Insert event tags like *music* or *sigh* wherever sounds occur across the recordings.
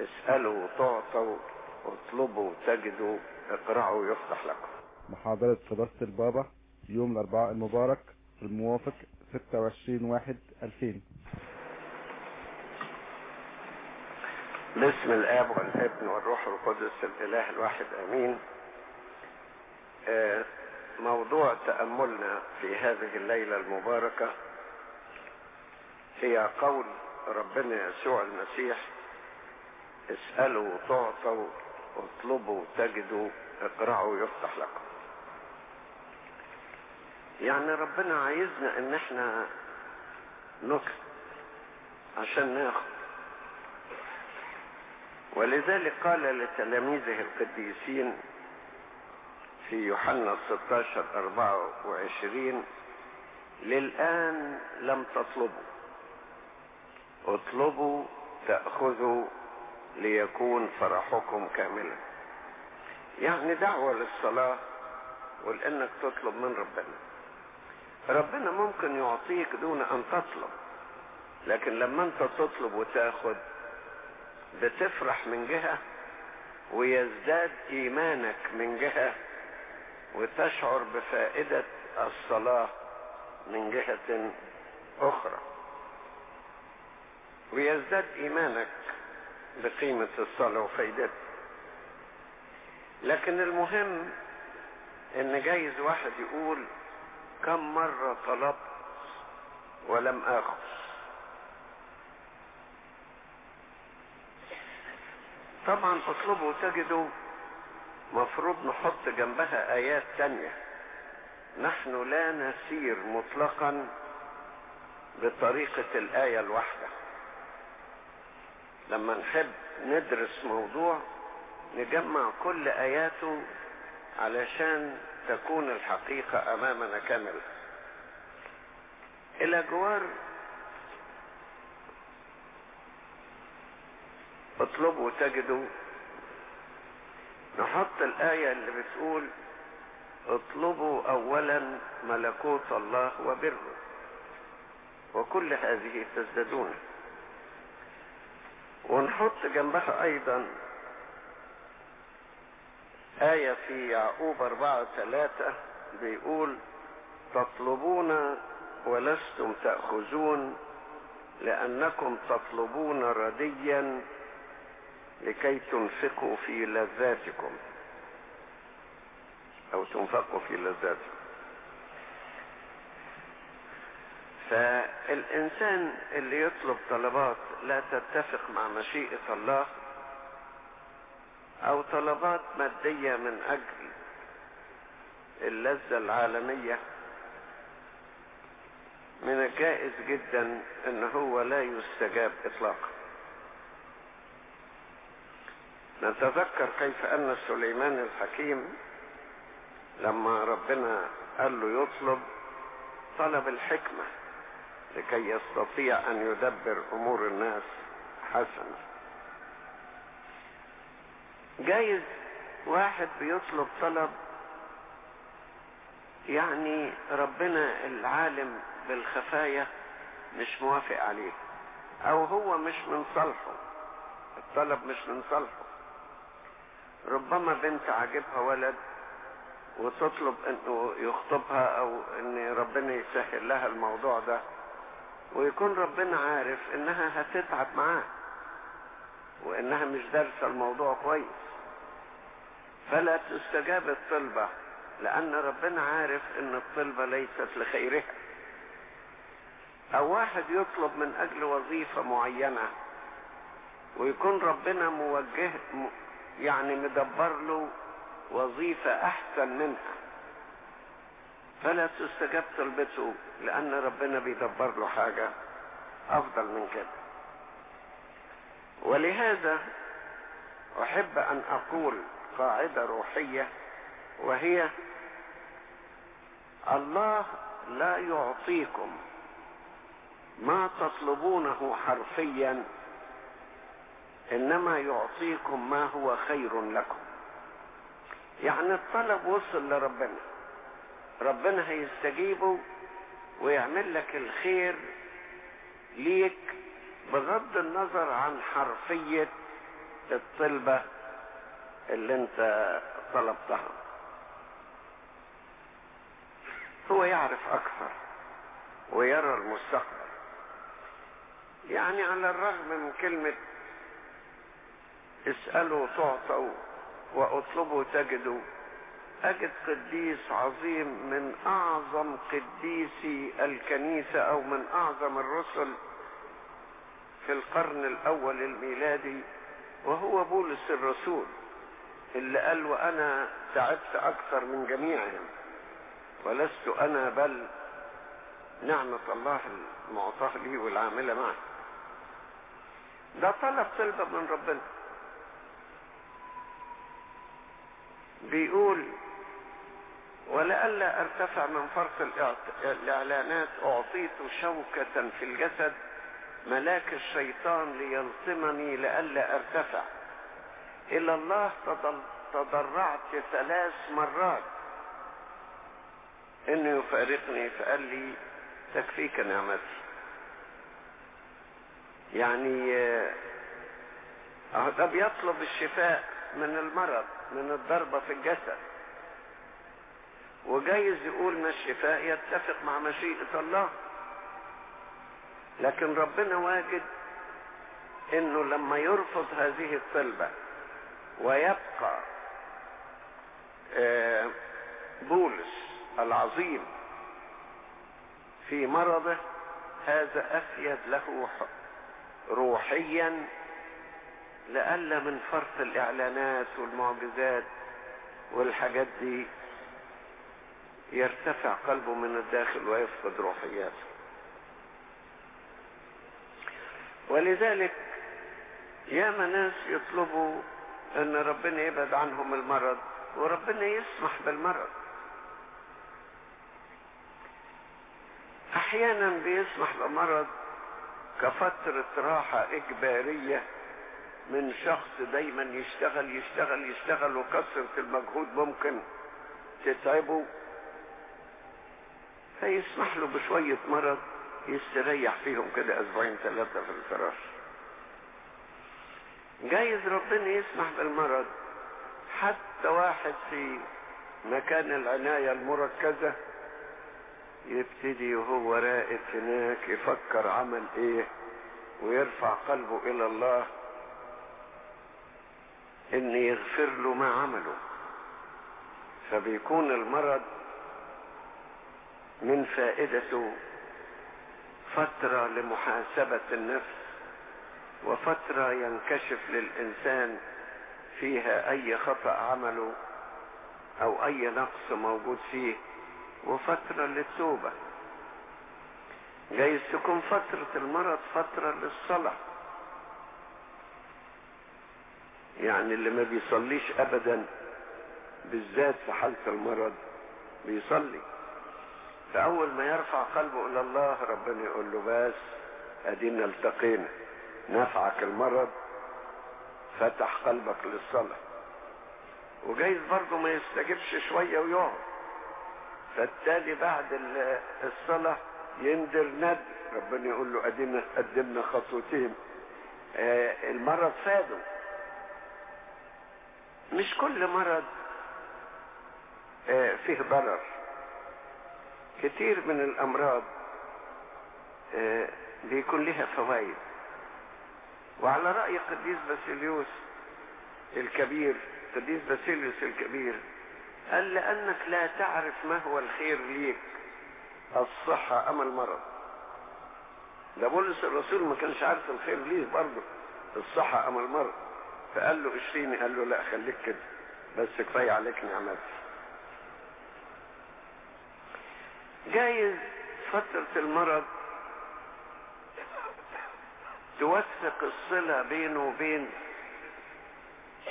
اسألوا تعطوا اطلبوا تجدوا اقرعوا يفتح لكم. محاضرة قداسة البابا يوم الأربعاء المبارك الموافق 26 واحد 2000 باسم الآب والابن والروح القدس الإله الواحد آمين. آه، موضوع تأملنا في هذه الليلة المباركة هي قول ربنا يسوع المسيح اسألوا تعطوا اطلبوا تجدوا اقرعوا يفتح لكم. يعني ربنا عايزنا ان إحنا نطلب عشان ناخد. ولذلك قال لتلاميذه القديسين في يوحنا 16 24 للآن لم تطلبوا اطلبوا تأخذوا ليكون فرحكم كاملا. يعني دعوة للصلاة ولأنك تطلب من ربنا. ربنا ممكن يعطيك دون أن تطلب لكن لما أنت تطلب وتاخد بتفرح من جهة ويزداد إيمانك من جهة وتشعر بفائدة الصلاة من جهة أخرى. ويزداد إيمانك بقيمة الصلاة وفائدتها لكن المهم إن جايز واحد يقول كم مرة طلبت ولم آخذ. طبعا اطلبوا تجدوا مفروض نحط جنبها آيات تانية. نحن لا نسير مطلقا بطريقة الآية الواحدة. لما نحب ندرس موضوع نجمع كل آياته علشان تكون الحقيقة أمامنا كاملة. إلى جوار اطلبوا تجدوا نحط الآية اللي بتقول اطلبوا أولا ملكوت الله وبره. وكل هذه تزدادون. ونحط جنبها أيضا آية في يعقوب أربعة ثلاثة بيقول تطلبون ولستم تأخذون لأنكم تطلبون رديا لكي تنفقوا في لذاتكم. أو تنفقوا في لذاتكم. فالإنسان اللي يطلب طلبات لا تتفق مع مشيئة الله أو طلبات مادية من أجل اللذة العالمية من الجائز جدا إن هو لا يستجاب اطلاقا. نتذكر كيف أن سليمان الحكيم لما ربنا قال له يطلب طلب الحكمة لكي يستطيع أن يدبر أمور الناس حسنا. جايز واحد بيطلب طلب يعني ربنا العالم بالخفايا مش موافق عليه أو هو مش من صالحه الطلب مش من صالحه. ربما بنت عاجبها ولد وتطلب إنه يخطبها أو إن ربنا يسهل لها الموضوع ده. ويكون ربنا عارف إنها هتتعب معاه وإنها مش دارسة الموضوع كويس. فلا تستجاب الطلبة لأن ربنا عارف أن الطلبة ليست لخيرها. أو واحد يطلب من أجل وظيفة معينة ويكون ربنا موجه يعني مدبر له وظيفة أحسن منها. فلا تستجاب طلبته لأن ربنا بيدبر له حاجة أفضل من كده. ولهذا أحب أن أقول قاعدة روحية وهي الله لا يعطيكم ما تطلبونه حرفيا إنما يعطيكم ما هو خير لكم. يعني الطلب وصل لربنا. ربنا هيستجيبه ويعمل لك الخير ليك بغض النظر عن حرفية الطلبة اللي انت طلبتها. هو يعرف أكثر ويرى المستقبل. يعني على الرغم من كلمة اسألوا تعطوا وأطلبوا تجدوا أجد قديس عظيم من أعظم قديسي الكنيسة أو من أعظم الرسل في القرن الأول الميلادي وهو بولس الرسول اللي قال وأنا تعبت أكثر من جميعهم ولست أنا بل نعمة الله المعطاة لي والعاملة معي. ده طلب طلبة من ربنا. بيقول ولئلا ارتفع من فرط الاعلانات اعطيت شوكة في الجسد ملاك الشيطان ليلطمني لئلا ارتفع. إلى الله تضرعت ثلاث مرات. إنه يفارقني فقال لي تكفيك نعمتي. يعني ده بيطلب الشفاء من المرض من الضربة في الجسد. وجايز يقول ما الشفاء يتفق مع مشيئة الله. لكن ربنا واجد إنه لما يرفض هذه الطلبة ويبقى بولس العظيم في مرضه هذا أفيد له روحيا لألا من فرط الإعلانات والمعجزات والحاجات دي. يرتفع قلبه من الداخل ويفقد روحياته. ولذلك ياما ناس يطلبوا أن ربنا يبعد عنهم المرض وربنا يسمح بالمرض. أحيانا بيسمح بمرض كفترة راحة إجبارية من شخص دايما يشتغل يشتغل يشتغل وكثرة المجهود ممكن تتعبه. فيسمح له بشوية مرض يستريح فيهم كده أسبوعين ثلاثة في الفراش. جايز ربنا يسمح بالمرض. حتى واحد في مكان العناية المركزة يبتدي وهو راقد هناك يفكر عمل إيه ويرفع قلبه إلى الله إن يغفر له ما عمله. فبيكون المرض من فائدته فترة لمحاسبة النفس وفترة ينكشف للإنسان فيها أي خطأ عمله أو أي نقص موجود فيه وفترة للتوبة. جايز تكون فترة المرض فترة للصلاة. يعني اللي ما بيصليش أبدا بالذات في حالة المرض بيصلي. فأول ما يرفع قلبه إلى الله ربنا يقول له بس أدينا التقينا نفعك المرض فتح قلبك للصلاة. وجايز برضه ما يستجبش شوية ويقعد. فالتالي بعد الصلاة يندر ندر ربنا يقول له ادينا قدمنا خطوتين. آه المرض فاده مش كل مرض آه فيه ضرر. كتير من الأمراض آه بيكون لها فوائد. وعلى رأي قديس باسيليوس الكبير قديس باسيليوس الكبير قال لأنك لا تعرف ما هو الخير ليك. الصحة أم المرض. ده بولس الرسول ما كانش عارف الخير ليه برضه. الصحة أم المرض. فقال له اشفيني قال له لا خليك كده. بس كفاية عليك نعمتي جايز فترة المرض توثق الصلة بينه وبين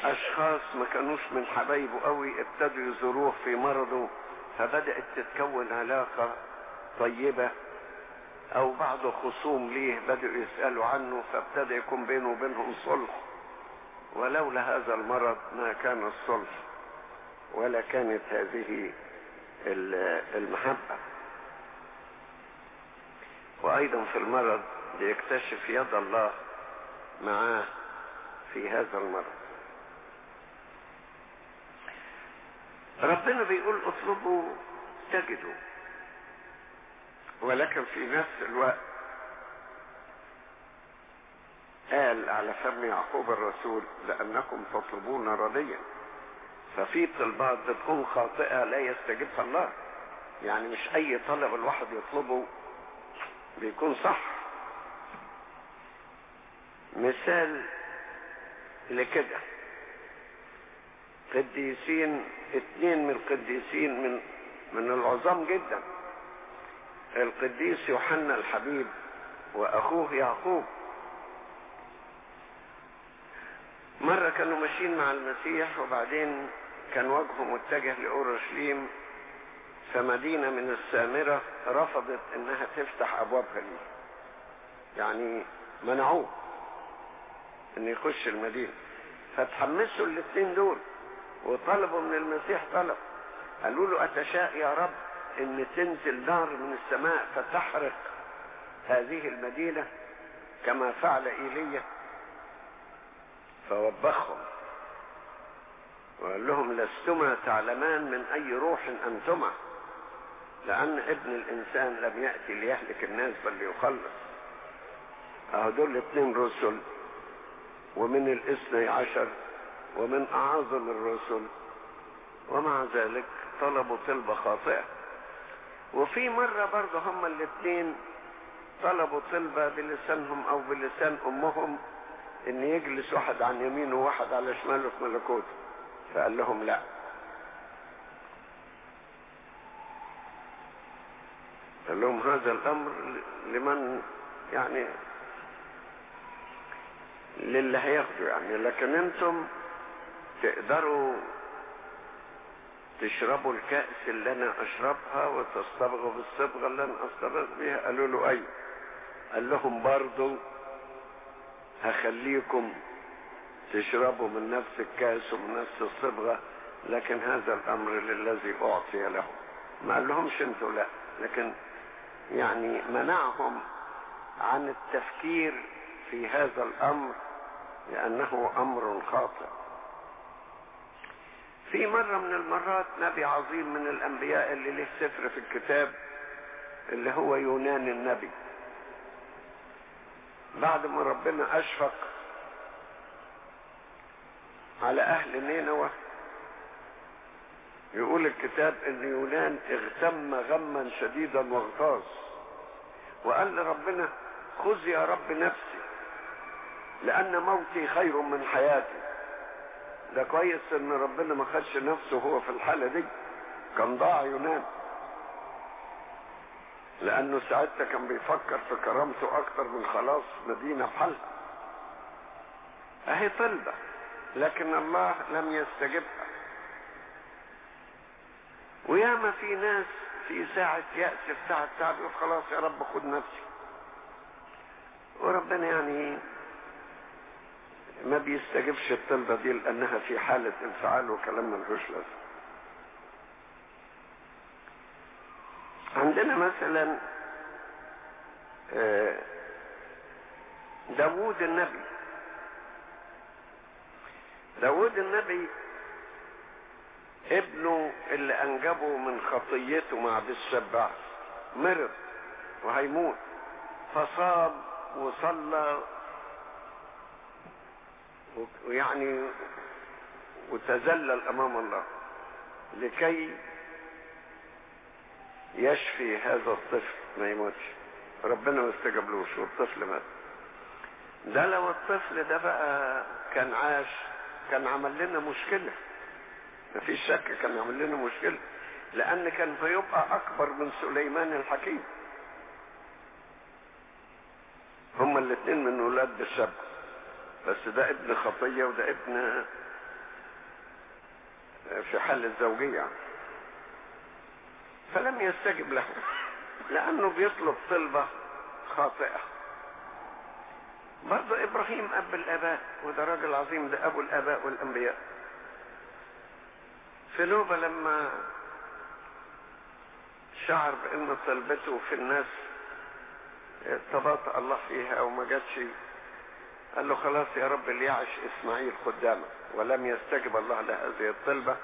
أشخاص ما كانوش من حبايبه قوي ابتدوا يزوروه في مرضه فبدأت تتكون علاقة طيبة أو بعض خصوم ليه بدأوا يسألوا عنه فابتدى يكون بينه وبينهم صلح. ولولا هذا المرض ما كان الصلح ولا كانت هذه المحبة. وأيضا في المرض بيكتشف يد الله معاه في هذا المرض. ربنا بيقول اطلبوا تجدوا ولكن في نفس الوقت قال على فم يعقوب الرسول لأنكم تطلبون رديا ففي طلبات بتكون خاطئة لا يستجيبها الله. يعني مش أي طلب الواحد يطلبه بيكون صح. مثال لكده. قديسين اتنين من القديسين من من العظام جدا. القديس يوحنا الحبيب وأخوه يعقوب. مرة كانوا ماشيين مع المسيح وبعدين كان وجهه متجه لأورشليم. فمدينة من السامرة رفضت إنها تفتح ابوابها ليه يعني منعوه ان يخش المدينة. فتحمسوا الاثنين دول وطلبوا من المسيح طلب. قالوا له أتشاء يا رب إن تنزل نار من السماء فتحرق هذه المدينة كما فعل إيليا. فوبخهم وقال لهم لستما تعلمان من أي روح أنتما؟ لأن ابن الإنسان لم يأتي ليهلك الناس بل ليخلص. اهو دول رسل ومن الاثني عشر ومن أعظم الرسل. ومع ذلك طلبوا طلبة خاطئة وفي مرة برضه هما الاثنين طلبوا طلبة بلسانهم أو بلسان أمهم إن يجلس واحد عن يمينه وواحد على شماله في ملكوته. فقال لهم لا. قال لهم هذا الأمر لمن يعني للي هياخده يعني لكن أنتم تقدروا تشربوا الكأس اللي أنا أشربها وتصطبغوا بالصبغة اللي أنا اصطبغ بيها. قالوا له أيوه قال لهم برضو هخليكم تشربوا من نفس الكأس ومن نفس الصبغة لكن هذا الأمر للذي أعطي له ما قال لهمش أنتوا لا لكن يعني منعهم عن التفكير في هذا الأمر لأنه أمر خاطئ. في مرة من المرات نبي عظيم من الأنبياء اللي له سفر في الكتاب اللي هو يونان النبي. بعد ما ربنا أشفق على أهل نينوى يقول الكتاب إن يونان اغتم غما شديدا واغتاظ وقال لربنا خذ يا رب نفسي لأن موتي خير من حياتي. ده كويس إن ربنا ما خدش نفسه هو في الحالة دي كان ضاع يونان. لأنه ساعتها كان بيفكر في كرامته أكتر من خلاص مدينة بحالها أهي طلبة لكن الله لم يستجبها. وياما في ناس في ساعة يأس في ساعة تعب يقول خلاص يا رب خد نفسي وربنا يعني ما بيستجبش الطلبة دي لأنها في حالة انفعال وكلام ملهوش لازمة. عندنا مثلا داوود النبي. داوود النبي ابنه اللي أنجبه من خطيته مع بالسبع مرض وهيموت. فصام وصلى ويعني وتذلل أمام الله لكي يشفي هذا الطفل ما يموتش. ربنا ما استجابلوش والطفل مات. ده لو الطفل ده بقى كان عاش كان عمل لنا مشكلة. مفيش شك كان يعمل لنا مشكلة لأن كان هيبقى أكبر من سليمان الحكيم. هما الاثنين من ولاد بالسبع بس ده ابن خطية وده ابن في حال الزوجية. فلم يستجب له لأنه بيطلب طلبه خاطئة. برضه إبراهيم أب الآباء وده راجل عظيم ده أبو الآباء والأنبياء. في نوبة لما شعر بأن طلبته في الناس تباطأ الله فيها أو ما جاتش قال له خلاص يا رب ليعش إسماعيل قدامك ولم يستجب الله لهذه الطلبة.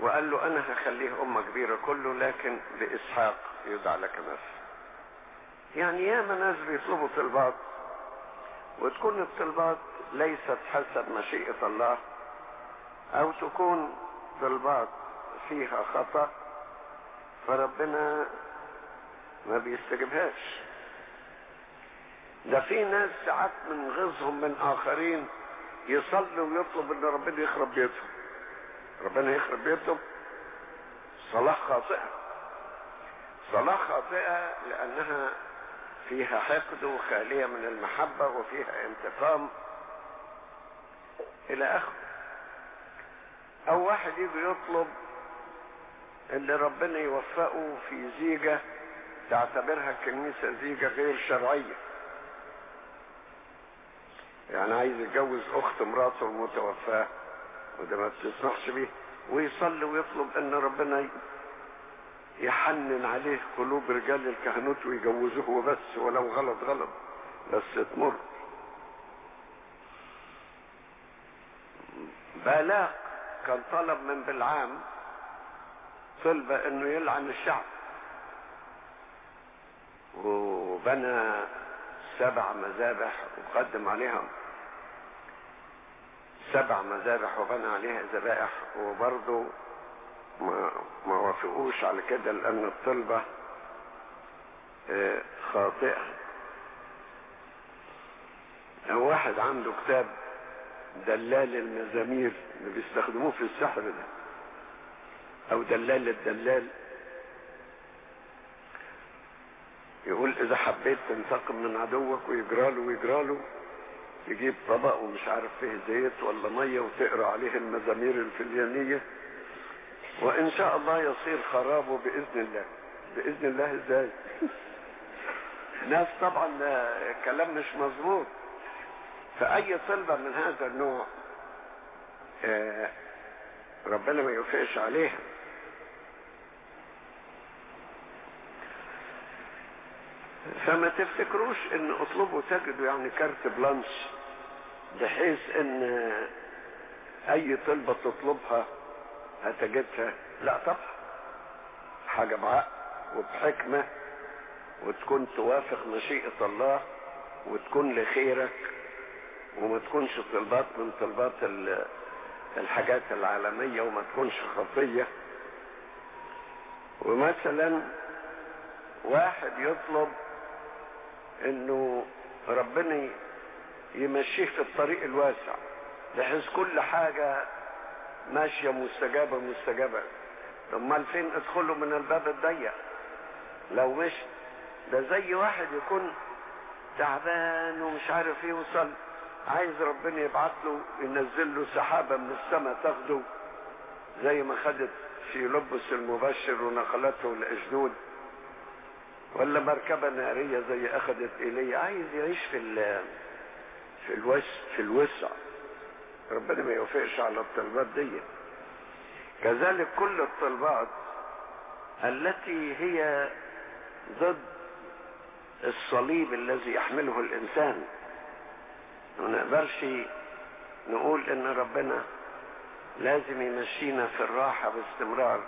وقال له أنا هخليه أمة كبيرة كله لكن باسحاق يدعى لك نسل يعني ياما ناس بيطلبوا طلبات وتكون الطلبات ليست حسب مشيئة الله أو تكون طلبات فيها خطأ فربنا ما بيستجبهاش ده في ناس ساعات من غيظهم من آخرين يصلي ويطلب إن ربنا يخرب بيتهم. ربنا يخرب بيتهم؟ صلاة خاطئة. صلاة خاطئة لأنها فيها حقد وخالية من المحبة وفيها انتقام إلى آخره. أو واحد يجي يطلب إن ربنا يوفقه في زيجة تعتبرها الكنيسة زيجة غير شرعية. يعني عايز يتجوز أخت مراته المتوفاة وده ما بتسمحش بيه ويصلي ويطلب إن ربنا يحنن عليه قلوب رجال الكهنوت ويجوزوه وبس ولو غلط غلط بس تمر. بالاق كان طلب من بلعام طلبة إنه يلعن الشعب. وبنى سبع مذابح وقدم عليهم. سبع مذابح وبنى عليها ذبائح. وبرضه ما, ما وافقوش على كده لأن الطلبة خاطئة. هو واحد عنده كتاب دلال المزامير اللي بيستخدموه في السحر ده. أو دلال الدلال يقول إذا حبيت تنتقم من عدوك ويجراله ويجراله تجيب طبق ومش عارف فيه زيت ولا مية وتقرأ عليه المزامير الفليانية وإن شاء الله يصير خرابه بإذن الله. بإذن الله إزاي؟ *laughs* ناس طبعا كلام مش مظبوط. فأي طلبة من هذا النوع ربنا ما يوفقش عليها. فما تفتكروش إن اطلبوا تجدوا يعني كارت بلانش بحيث إن أي طلبة تطلبها هتجدها؟ لا طبعا. حاجة بعقل وبحكمة وتكون توافق مشيئة الله وتكون لخيرك. وما تكونش طلبات من طلبات الحاجات العالمية وما تكونش خطية ومثلا واحد يطلب إنه ربنا يمشيه في الطريق الواسع بحيث كل حاجة ماشية مستجابة مستجابة. امال فين ادخله من الباب الضيق؟ لو مش ده زي واحد يكون تعبان ومش عارف يوصل. عايز ربنا يبعت له ينزل له سحابة من السماء تاخده زي ما خدت في لبس المبشر ونقلته لأجنود ولا مركبة نارية زي أخذت إيليا عايز يعيش في ال في الوس في الوسع. ربنا ما يوافقش على الطلبات دي. كذلك كل الطلبات التي هي ضد الصليب الذي يحمله الإنسان ما نقدرش نقول إن ربنا لازم يمشينا في الراحة باستمرار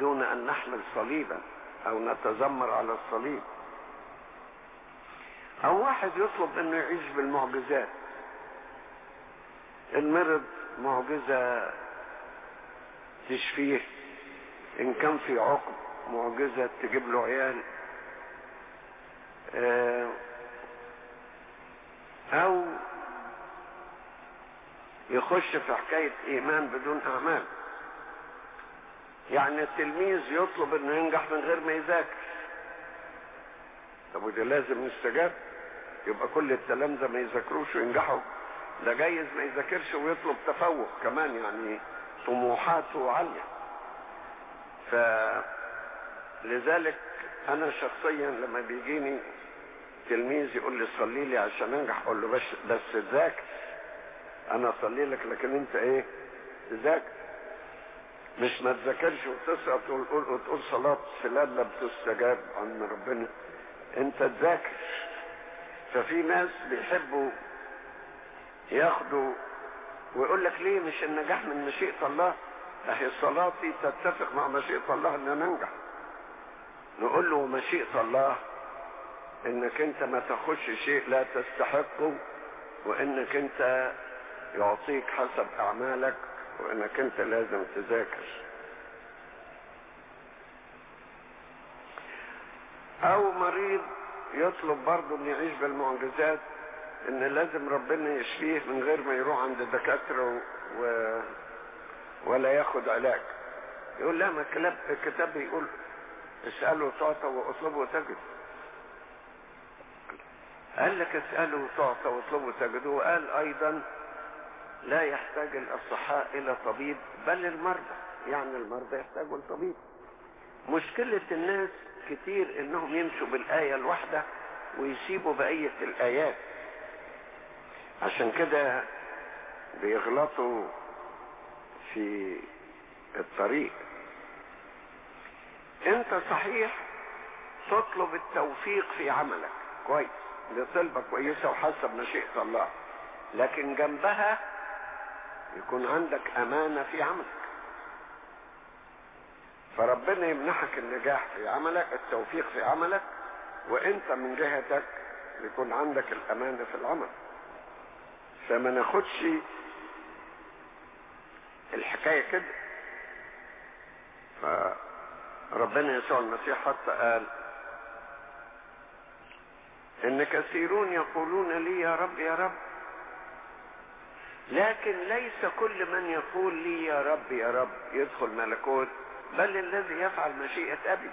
دون أن نحمل صليبا أو نتذمر على الصليب. أو واحد يطلب إنه يعيش بالمعجزات. المرض معجزة تشفيه. إن كان في عقم معجزة تجيب له عيال. أو يخش في حكاية إيمان بدون أعمال. يعني التلميذ يطلب إنه ينجح من غير ما يذاكر. طب وده لازم يستجاب؟ يبقى كل التلامذة ما يذاكروش وينجحوا. ده جايز ما يذاكرش ويطلب تفوق كمان يعني طموحاته عالية فلذلك أنا شخصيا لما بيجيني تلميذ يقول لي صلي لي عشان انجح أقول له بس بس تذاكر أنا اصلي لك لكن انت إيه؟ تذاكر مش ما تذاكرش وتسقط وتقول وتقول صلاة فلان لا بتستجاب عن ربنا. انت تذاكر. ففي ناس بيحبوا ياخدوا ويقول لك ليه مش النجاح من مشيئة الله؟ أهي صلاتي تتفق مع مشيئة الله إن ننجح نقول له مشيئة الله إنك أنت ما تاخدش شيء لا تستحقه وإنك أنت يعطيك حسب أعمالك وإنك أنت لازم تذاكر. أو مريض يطلب برضه ان يعيش بالمعجزات إن لازم ربنا يشفيه من غير ما يروح عند الدكاتره و... ولا ياخد علاج. يقول لا ما الكتاب بيقول اسأله تعطى وأطلبه تجد قال لك اسأله تعطى واطلبه تجد وقال أيضا لا يحتاج الأصحاء إلى طبيب بل المرضى. يعني المرضى يحتاجوا لطبيب. مشكلة الناس كتير إنهم يمشوا بالآية الواحدة ويسيبوا بقية الآيات. عشان كده بيغلطوا في الطريق. أنت صحيح تطلب التوفيق في عملك. كويس. دي طلبة كويسة وحسب مشيئة الله. لكن جنبها يكون عندك أمانة في عملك. فربنا يمنحك النجاح في عملك التوفيق في عملك وإنت من جهتك يكون عندك الأمانة في العمل. فما ناخدش الحكاية كده. فربنا يسوع المسيح حتى قال إن كثيرون يقولون لي يا رب يا رب. لكن ليس كل من يقول لي يا رب يا رب يدخل ملكوت بل الذي يفعل مشيئة أبي.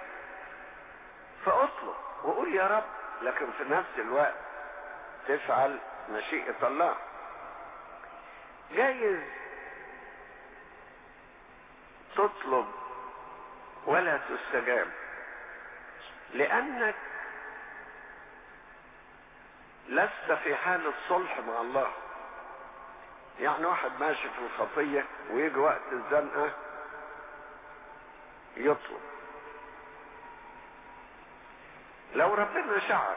فاطلب وقول يا رب لكن في نفس الوقت تفعل مشيئة الله. جايز تطلب ولا تستجاب لأنك لست في حالة صلح مع الله. يعني واحد ماشي في الخطية ويجي وقت الزنقة يطلب. لو ربنا شعر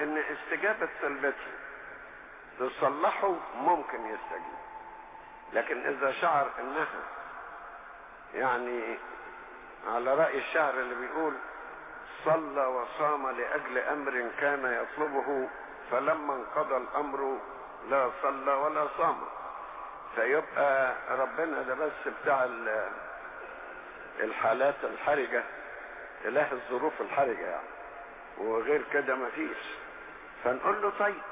إن استجابة طلبته تصلحه ممكن يستجيب. لكن إذا شعر إنها يعني على رأي الشعر اللي بيقول صلى وصام لأجل أمر كان يطلبه فلما انقضى الأمر لا صلى ولا صام. فيبقى ربنا ده بس بتاع الحالات الحرجة إله الظروف الحرجة يعني. وغير كده مفيش فنقول له طيب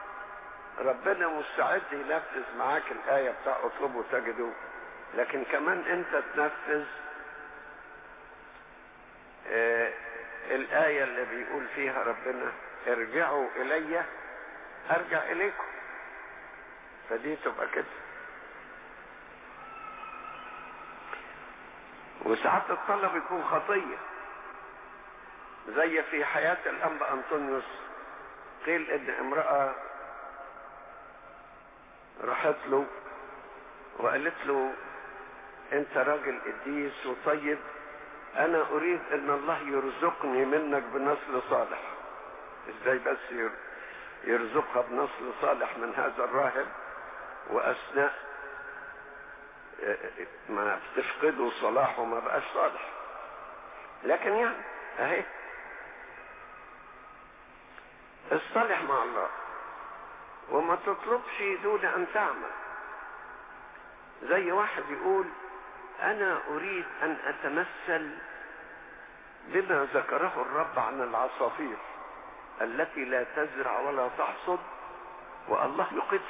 ربنا مستعد ينفذ معاك الآية بتاع اطلبوا تجدوا لكن كمان انت تنفذ آه الآية اللي بيقول فيها ربنا ارجعوا إلي أرجع إليكم. فدي تبقى كده. وساعات الطلب يكون خطية زي في حياة الأنبا أنطونيوس قيل إن امرأة راحت له وقالت له أنت راجل قديس وطيب أنا أريد أن الله يرزقني منك بنسل صالح. إزاي بس يرزقها بنسل صالح من هذا الراهب وأثناء ما بتفقدوا صلاحه ما بقاش صالح. لكن يعني أهي اصطلح مع الله وما تطلبش دون أن تعمل. زي واحد يقول أنا أريد أن أتمثل بما ذكره الرب عن العصافير. التي لا تزرع ولا تحصد والله يقتل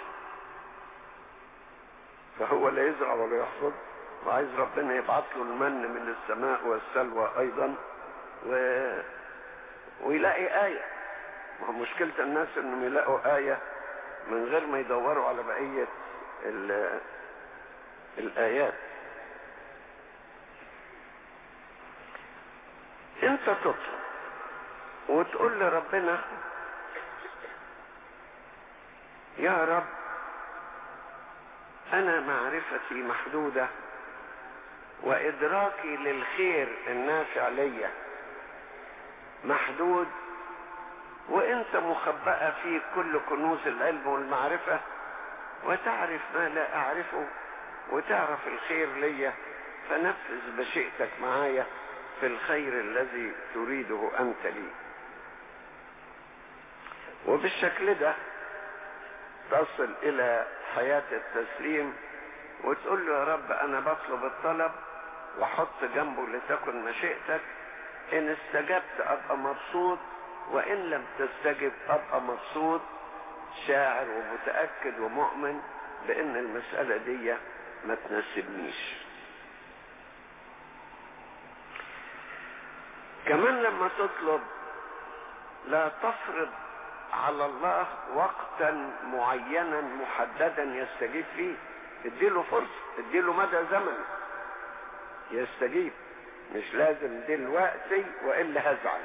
فهو لا يزرع ولا يحصد. وعايز ربنا يبعث له المن من السماء والسلوى أيضا و... ويلاقي آية. مشكلة الناس إنهم يلاقوا آية من غير ما يدوروا على بقية ال... الآيات. انت تطلب وتقول لربنا يا رب أنا معرفتي محدودة وإدراكي للخير النافع ليا محدود وأنت مخبأة في كل كنوز العلم والمعرفة وتعرف ما لا أعرفه وتعرف الخير ليا فنفذ مشيئتك معايا في الخير الذي تريده أنت لي. وبالشكل ده تصل إلى حياة التسليم وتقول له يا رب أنا بطلب الطلب وحط جنبه لتكن مشيئتك إن استجبت أبقى مبسوط وإن لم تستجب أبقى مبسوط. شاعر ومتأكد ومؤمن بأن المسألة دي ما تناسبنيش. كمان لما تطلب لا تفرض على الله وقتا معينا محددا يستجيب فيه. اديله فرصة اديله مدى زمن يستجيب. مش لازم دلوقتي وإلا هزعل.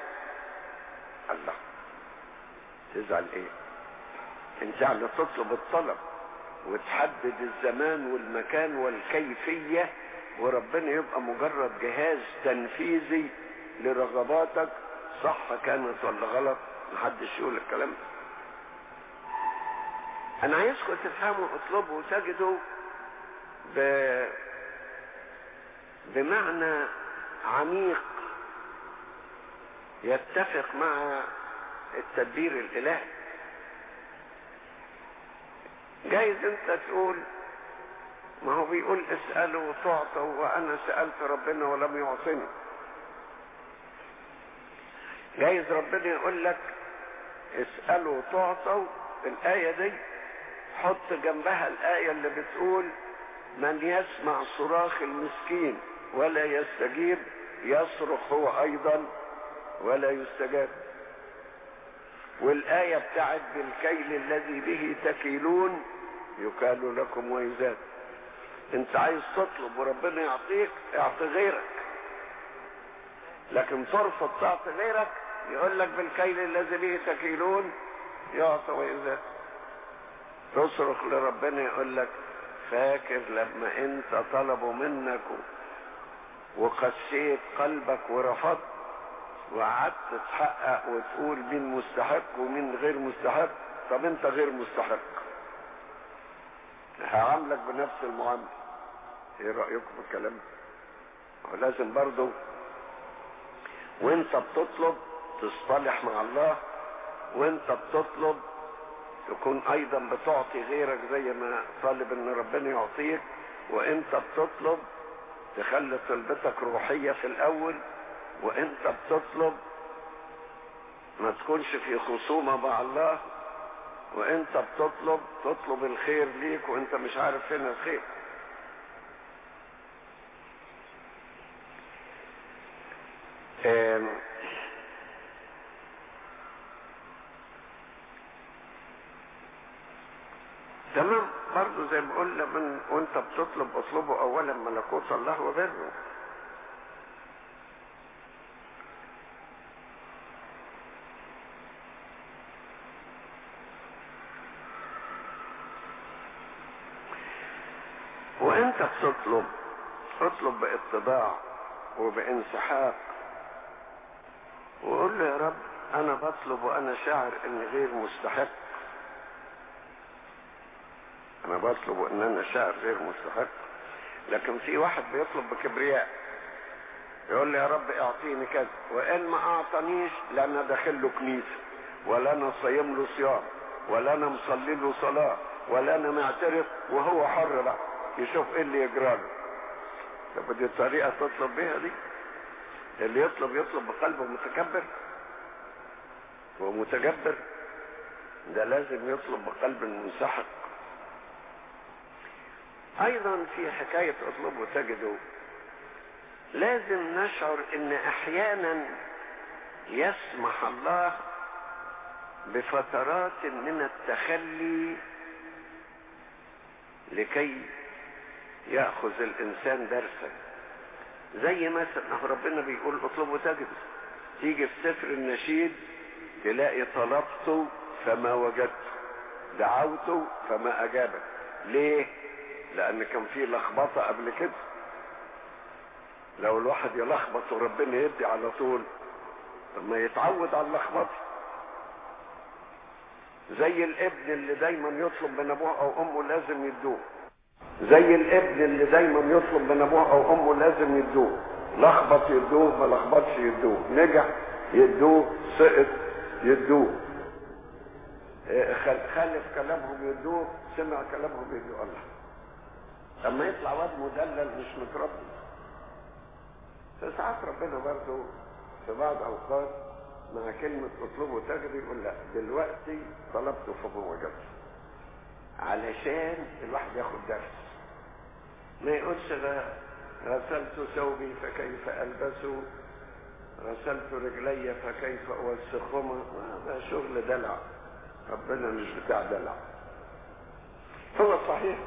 الله. تزعل إيه؟ انت على تطلب الطلب وتحدد الزمان والمكان والكيفية وربنا يبقى مجرد جهاز تنفيذي لرغباتك. صح كانت ولا غلط؟ محدش يقول الكلام ده. أنا عايزكم تفهموا اطلبوا وتجدوا ب... بمعنى عميق يتفق مع التدبير الإلهي. جايز أنت تقول ما هو بيقول اسألوا وتعطوا وأنا سألت ربنا ولم يعطني. جايز ربنا يقول لك اسألوا وتعطوا الآية دي. حط جنبها الآية اللي بتقول من يسمع صراخ المسكين ولا يستجيب يصرخ هو أيضا ولا يستجاب. والآية بتاعت بالكيل الذي به تكيلون يكال لكم ويزاد. انت عايز تطلب وربنا يعطيك اعطي غيرك. لكن ترفض تعطي غيرك يقول لك بالكيل الذي به تكيلون يعطى ويزاد تصرخ لربنا يقول لك فاكر لما انت طلبوا منك وقسيت قلبك ورفضت وقعدت تحقق وتقول مين مستحق ومين غير مستحق. طب انت غير مستحق. هعاملك بنفس المعاملة. إيه رأيكم في الكلام ده؟ ولازم برضو وانت بتطلب تصطلح مع الله وانت بتطلب تكون أيضا بتعطي غيرك زي ما طالب إن ربنا يعطيك وانت بتطلب تخلي طلبتك روحية في الأول وانت بتطلب ما تكونش في خصومة مع الله وانت بتطلب تطلب الخير ليك وانت مش عارف فين الخير. تمام. برضه زي ما قلنا من وانت بتطلب اطلبه اولا ملكوت الله وبره. وانت بتطلب اطلب باتباع وبانسحاق وقول له يا رب أنا بطلب وأنا شاعر إني غير مستحق. أنا بطلب ان أنا شاعر غير مستحق لكن في واحد بيطلب بكبرياء يقول لي يا رب اعطيني كذا وان ما اعطانيش لا أنا داخل له كنيسة ولا أنا صايم له صيام ولا أنا مصلي له صلاة ولا أنا معترف وهو حر بقى يشوف إيه اللي يجرى له. طب دي الطريقة تطلب بيها دي؟ اللي يطلب يطلب بقلبه متكبر. ومتجبر ده لازم يطلب بقلب منسحق. أيضا في حكاية اطلبوا تجدوا لازم نشعر إن أحيانا يسمح الله بفترات من التخلي لكي يأخذ الإنسان درسا. زي مثلا ربنا بيقول اطلبوا تجدوا تيجي في سفر النشيد تلاقي طلبت فما وجدت دعوت فما اجابت ليه؟ لأن كان في لخبطة قبل كده. لو الواحد يلخبط وربنا يدي على طول طب ما يتعود على اللخبطة. زي الابن اللي دايما يطلب من أبوه أو أمه لازم يدوه. زي الابن اللي دايما يطلب من أبوه أو أمه لازم يدوه. لخبط يدوه ما لخبطش يدوه. نجح يدوه. سقط يدوه. إيه، خالف كلامهم يدوه. سمع كلامهم يدوه. الله. اما يطلع واد مدلل مش متربي. فساعات ربنا برضه في بعض أوقات مع كلمة أطلبه تجري يقول لا دلوقتي طلبته فما وجدته علشان الواحد ياخد درس. ما يقولش غ- غسلت ثوبي فكيف ألبسه؟ غسلت رجلي فكيف أوسخهما؟ هذا شغل دلع. ربنا مش بتاع دلع. هو صحيح.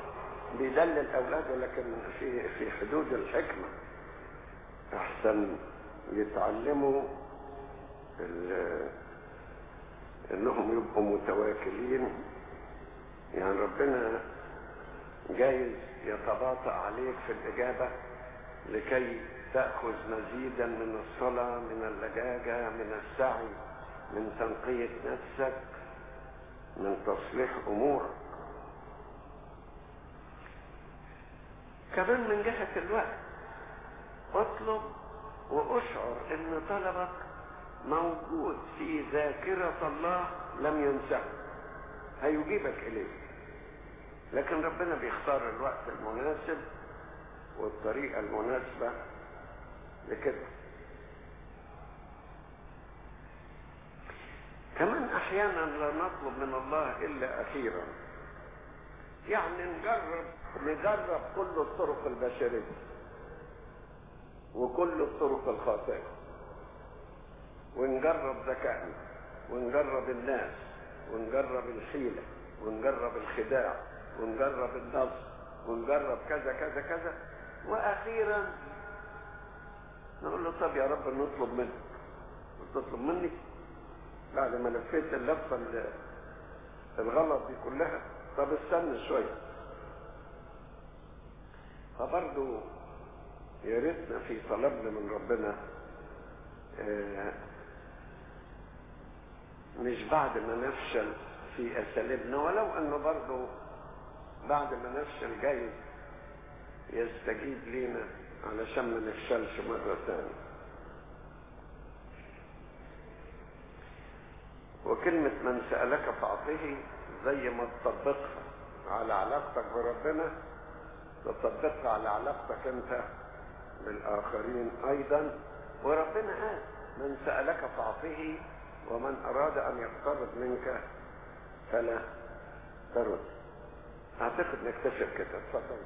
بيدلل اولاده لكن في في حدود الحكمة. أحسن يتعلموا إنهم يبقوا متواكلين. يعني ربنا جايز يتباطأ عليك في الإجابة لكي تأخذ مزيدا من الصلاة من اللجاجة من السعي من تنقية نفسك من تصليح أمورك. كمان من جهة الوقت. اطلب واشعر ان طلبك موجود في ذاكرة الله لم ينسه هيجيبك إليه. لكن ربنا بيختار الوقت المناسب والطريقة المناسبة لكده. كمان أحيانا لا نطلب من الله إلا أخيرا. يعني نجرب نجرب كل الطرق البشرية وكل الطرق الخاطئة. ونجرب ذكائنا ونجرب الناس ونجرب الحيلة ونجرب الخداع ونجرب النصب ونجرب كذا كذا كذا. وأخيرا نقول له طب يا رب نطلب منك. تطلب مني؟ بعد ما لفيت اللفة ال- الغلط دي كلها. طب استنى شوية. فبرضه يا ريتنا في طلبنا من ربنا آه، مش بعد ما نفشل في أساليبنا ولو انه برضه بعد ما نفشل جاي يستجيب لينا علشان ما نفشلش مرة ثانية وكلمة من سألك فأعطيه زي ما تطبقها على علاقتك بربنا تطبقها على علاقتك انت بالآخرين أيضا. وربنا قال من سألك فأعطيه ومن أراد أن يقترض منك فلا ترد. أعتقد نكتشف كده. اتفضل.